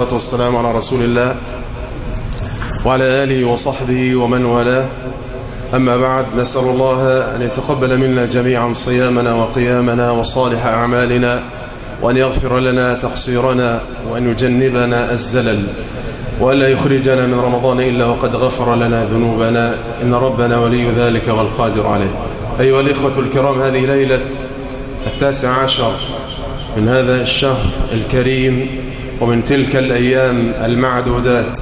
والصلاة والسلام على رسول الله وعلى آله وصحبه ومن والاه. أما بعد نسأل الله أن يتقبل منا جميعا صيامنا وقيامنا وصالح أعمالنا وأن يغفر لنا تقصيرنا وأن يجنبنا الزلل وألا يخرجنا من رمضان إلا وقد غفر لنا ذنوبنا. إن ربنا ولي ذلك والقادر عليه. أيها الإخوة الكرام هذه ليلة التاسع عشر من هذا الشهر الكريم. ومن تلك الأيام المعدودات.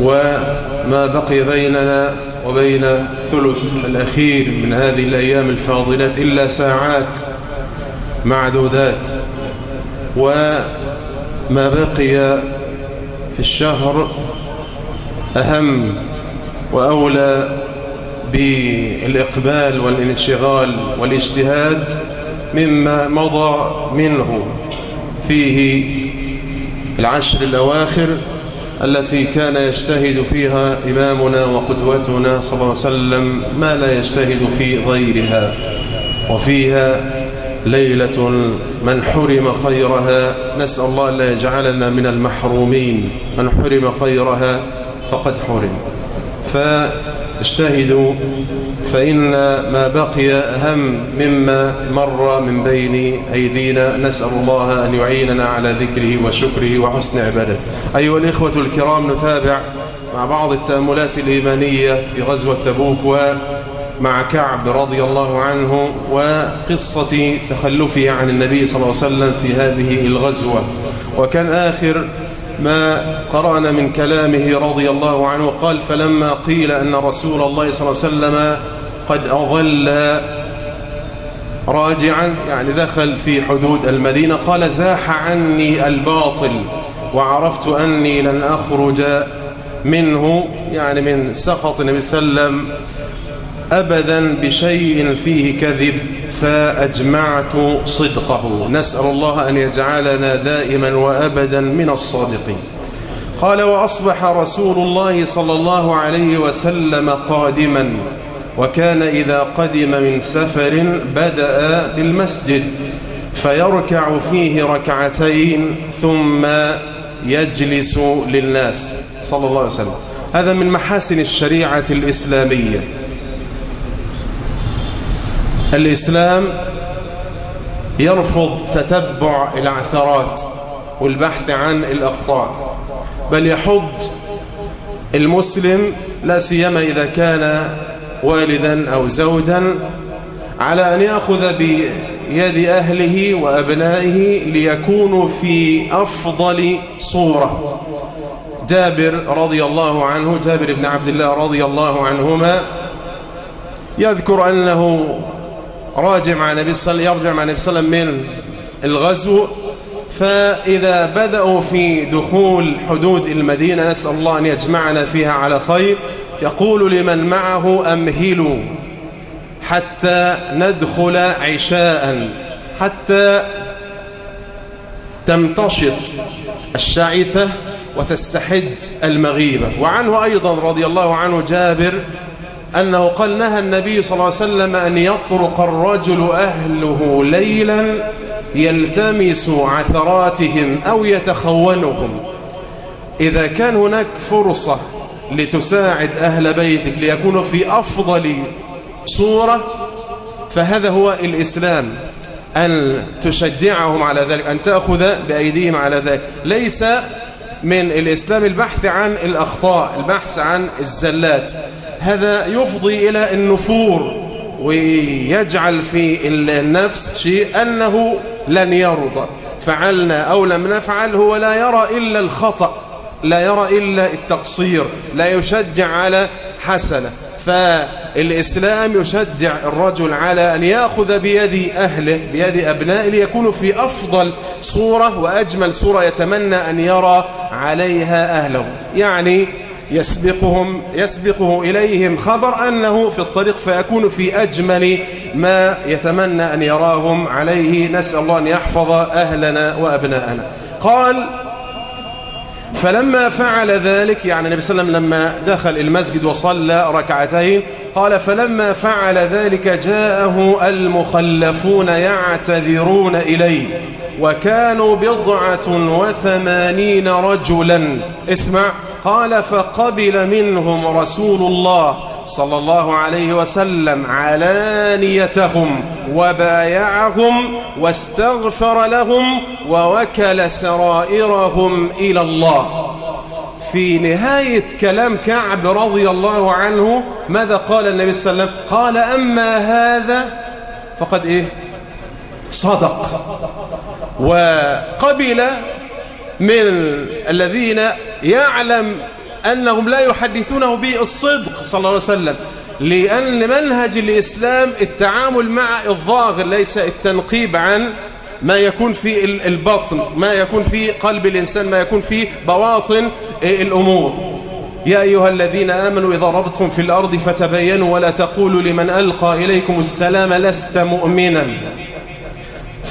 وما بقي بيننا وبين الثلث الأخير من هذه الأيام الفاضلات إلا ساعات معدودات. وما بقي في الشهر أهم وأولى بالإقبال والانشغال والاجتهاد مما مضى منه فيه العشر الأواخر التي كان يجتهد فيها إمامنا وقدوتنا صلى الله عليه وسلم ما لا يجتهد في غيرها. وفيها ليلة من حرم خيرها نسأل الله لا يجعلنا من المحرومين. من حرم خيرها فقد حرم. فاجتهدوا فإن ما بقي أهم مما مر من بين أيدينا نسأل الله أن يعيننا على ذكره وشكره وحسن عبادته. أيها الإخوة الكرام نتابع مع بعض التأملات الإيمانية في غزوة تبوك ومع كعب رضي الله عنه وقصة تخلفه عن النبي صلى الله عليه وسلم في هذه الغزوة. وكان آخر ما قرأنا من كلامه رضي الله عنه قال فلما قيل أن رسول الله صلى الله عليه وسلم قد أظل راجعا يعني دخل في حدود المدينة قال زاح عني الباطل وعرفت أني لن أخرج منه يعني من سخط النبي صلى الله عليه وسلم. أبدا بشيء فيه كذب فأجمعت صدقه. نسأل الله أن يجعلنا دائما وأبدا من الصادقين. قال وأصبح رسول الله صلى الله عليه وسلم قادما وكان إذا قدم من سفر بدأ بالمسجد فيركع فيه ركعتين ثم يجلس للناس. صلى الله عليه وسلم. هذا من محاسن الشريعة الإسلامية. الإسلام يرفض تتبع العثرات والبحث عن الأخطاء بل يحض المسلم لا سيما إذا كان والدا أو زوجا على أن يأخذ بيد أهله وأبنائه ليكونوا في أفضل صورة. جابر رضي الله عنه جابر بن عبد الله رضي الله عنهما يذكر أنه راجع مع النبي صلى الله عليه وسلم يرجع مع النبي صلى الله عليه وسلم من الغزو. فإذا بدأوا في دخول حدود المدينة نسأل الله أن يجمعنا فيها على خير. يقول لمن معه أمهلوا حتى ندخل عشاء حتى تمتشط الشعثة وتستحد المغيبة. وعنه أيضا رضي الله عنه جابر أنه قال نهى النبي صلى الله عليه وسلم أن يطرق الرجل أهله ليلا يلتمس عثراتهم أو يتخونهم. إذا كان هناك فرصة لتساعد أهل بيتك ليكونوا في أفضل صورة فهذا هو الإسلام. أن تشجعهم على ذلك أن تأخذ بأيديهم على ذلك. ليس من الإسلام البحث عن الأخطاء البحث عن الزلات. هذا يفضي إلى النفور ويجعل في النفس شيء أنه لن يرضى. فعلنا أو لم نفعل هو لا يرى إلا الخطأ لا يرى إلا التقصير لا يشجع على حسنة. فالإسلام يشجع الرجل على أن يأخذ بيد أهله بيد أبنائه ليكونوا في أفضل صورة وأجمل صورة يتمنى أن يرى عليها أهله. يعني يسبقهم يسبقه إليهم خبر أنه في الطريق فيكون في أجمل ما يتمنى أن يراهم عليه. نسأل الله أن يحفظ أهلنا وأبناءنا. قال فلما فعل ذلك يعني النبي صلى الله عليه وسلم لما دخل المسجد وصلى ركعتين قال فلما فعل ذلك جاءه المخلفون يعتذرون إليه. وكانوا بضعة وثمانين رجلا. اسمع. قال فقبل منهم رسول الله صلى الله عليه وسلم علانيتهم وبايعهم واستغفر لهم ووكل سرائرهم إلى الله. في نهاية كلام كعب رضي الله عنه ماذا قال النبي صلى الله عليه وسلم؟ قال أما هذا فقد إيه؟ صدق. وقبل من الذين يعلم أنهم لا يحدثونه بالصدق صلى الله عليه وسلم لأن منهج الإسلام التعامل مع الظاهر ليس التنقيب عن ما يكون في البطن ما يكون في قلب الإنسان ما يكون في بواطن الأمور. يا أيها الذين آمنوا إذا ربطتم في الأرض فتبينوا ولا تقولوا لمن ألقى إليكم السلام لست مؤمنا.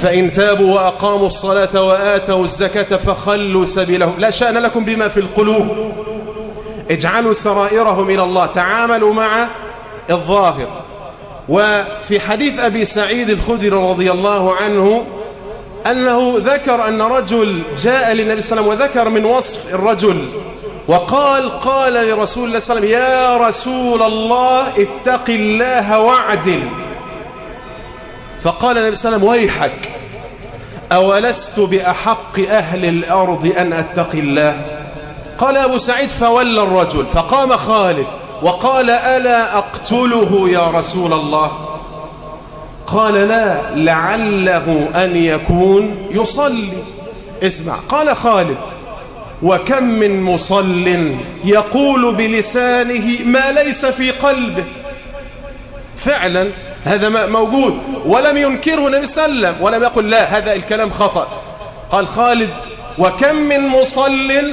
فإن تابوا وأقاموا الصلاة وآتوا الزكاة فخلوا سبيلهم. لا شأن لكم بما في القلوب. اجعلوا سرائرهم إلى الله. تعاملوا مع الظاهر. وفي حديث أبي سعيد الخدري رضي الله عنه أنه ذكر أن رجل جاء للنبي صلى الله عليه وسلم وذكر من وصف الرجل وقال قال لرسول الله صلى الله عليه وسلم يا رسول الله اتق الله واعدل. فقال النبي صلى الله عليه وسلم ويحك أولست بأحق أهل الأرض أن أتقي الله؟ قال أبو سعيد فولى الرجل فقام خالد وقال ألا أقتله يا رسول الله؟ قال لا لعله أن يكون يصلي. اسمع قال خالد وكم من مصل يقول بلسانه ما ليس في قلبه. فعلا هذا موجود. ولم ينكره النبي صلى الله عليه وسلم ولم يقل لا هذا الكلام خطأ. قال خالد وكم من مصل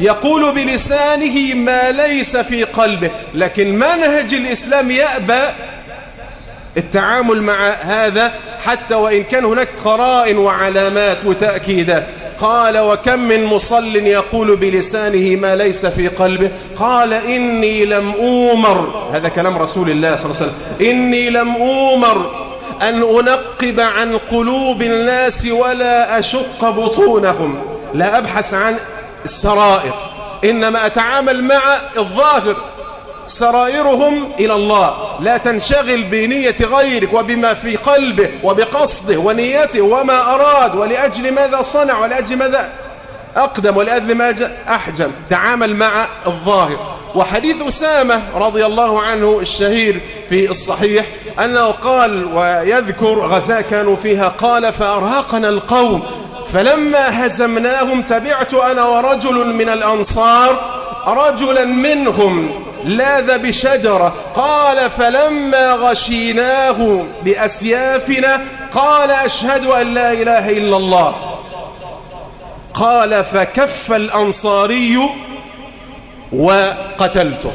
يقول بلسانه ما ليس في قلبه لكن منهج الإسلام يأبى التعامل مع هذا حتى وإن كان هناك قرائن وعلامات وتأكيدات. قال وكم من مصل يقول بلسانه ما ليس في قلبه قال إني لم أومر هذا كلام رسول الله صلى الله عليه وسلم إني لم أومر أن أنقب عن قلوب الناس ولا أشق بطونهم لا أبحث عن السرائر إنما أتعامل مع الظاهر سرائرهم إلى الله. لا تنشغل بنية غيرك وبما في قلبه وبقصده ونيته وما أراد ولأجل ماذا صنع ولأجل ماذا أقدم ولأجل ماذا أحجم. تعامل مع الظاهر. وحديث أسامة رضي الله عنه الشهير في الصحيح أنه قال ويذكر غزاة كانوا فيها قال فأرهقنا القوم. فلما هزمناهم تبعت أنا ورجل من الأنصار رجلا منهم لاذ بشجرة. قال فلما غشيناه بأسيافنا قال أشهد أن لا إله إلا الله. قال فكف الأنصاري وقتلته.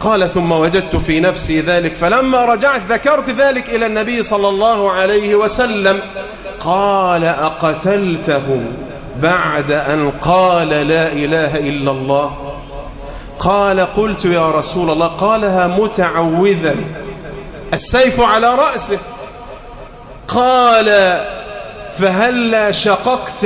قال ثم وجدت في نفسي ذلك. فلما رجعت ذكرت ذلك إلى النبي صلى الله عليه وسلم. قال أقتلته بعد أن قال لا إله إلا الله. قال قلت يا رسول الله قالها متعوذا. السيف على رأسه. قال فهلا شققت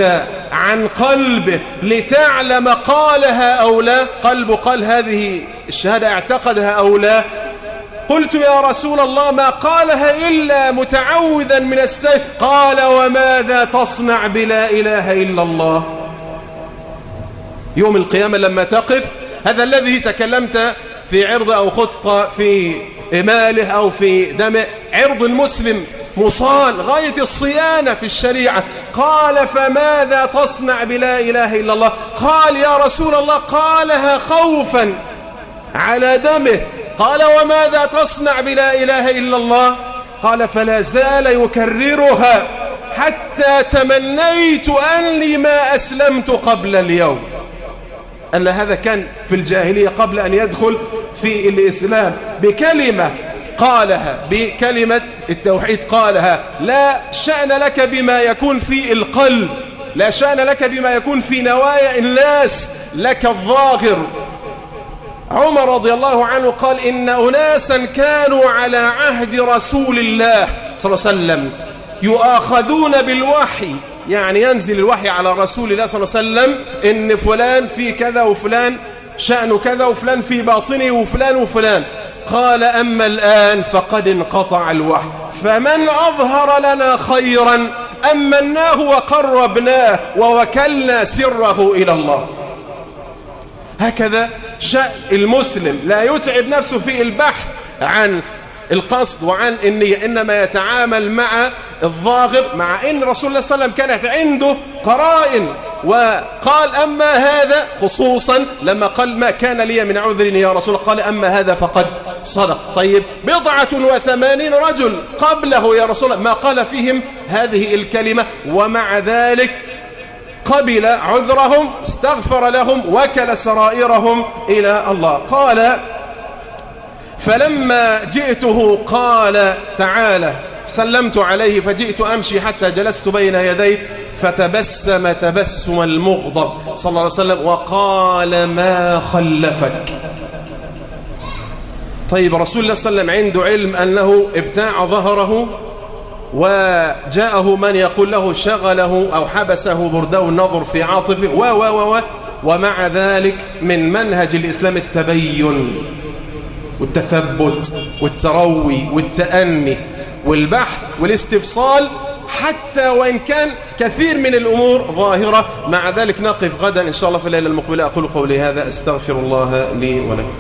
عن قلبه لتعلم قالها أو لا؟ قلب قال هذه الشهادة اعتقدها أو لا؟ قلت يا رسول الله ما قالها إلا متعوذا من السيف. قال وماذا تصنع بلا إله إلا الله؟ يوم القيامة لما تقف هذا الذي تكلمت في عرض أو خطة في ماله أو في دم عرض المسلم مصان غاية الصيانة في الشريعة. قال فماذا تصنع بلا إله إلا الله؟ قال يا رسول الله قالها خوفا على دمه. قال وماذا تصنع بلا إله إلا الله؟ قال فلا زال يكررها حتى تمنيت أني ما أسلمت قبل اليوم. أن هذا كان في الجاهلية قبل أن يدخل في الإسلام بكلمة قالها بكلمة التوحيد قالها لا شأن لك بما يكون في القلب لا شأن لك بما يكون في نوايا الناس لك الظاهر. عمر رضي الله عنه قال إن أناسا كانوا على عهد رسول الله صلى الله عليه وسلم يؤاخذون بالوحي يعني ينزل الوحي على رسول الله صلى الله عليه وسلم إن فلان في كذا وفلان شأنه كذا وفلان في باطنه وفلان وفلان. قال أما الآن فقد انقطع الوحي. فمن أظهر لنا خيرا أمناه وقربناه ووكلنا سره إلى الله. هكذا شأن المسلم لا يتعب نفسه في البحث عن القصد وعن النية إنما يتعامل مع الظاهر مع إن رسول الله صلى الله عليه وسلم كانت عنده قرائن. وقال أما هذا خصوصا لما قال ما كان لي من عذر يا رسول قال أما هذا فقد صدق. طيب بضعة وثمانين رجل قبله يا رسول ما قال فيهم هذه الكلمة. ومع ذلك قبل عذرهم استغفر لهم وكل سرائرهم إلى الله. قال فلما جئته قال تعالى سلمت عليه فجئت أمشي حتى جلست بين يديه فتبسم تبسم المغضب صلى الله عليه وسلم وقال ما خلفك؟ طيب رسول الله صلى الله عليه وسلم عنده علم أنه ابتاع ظهره وجاءه من يقول له شغله أو حبسه برده النظر في عاطفه و و و ومع ذلك من منهج الإسلام التبين. والتثبت والتروي والتأني والبحث والاستفصال حتى وإن كان كثير من الأمور ظاهرة. مع ذلك نقف غدا إن شاء الله في الليلة المقبلة. أقول قولي هذا أستغفر الله لي ولكم.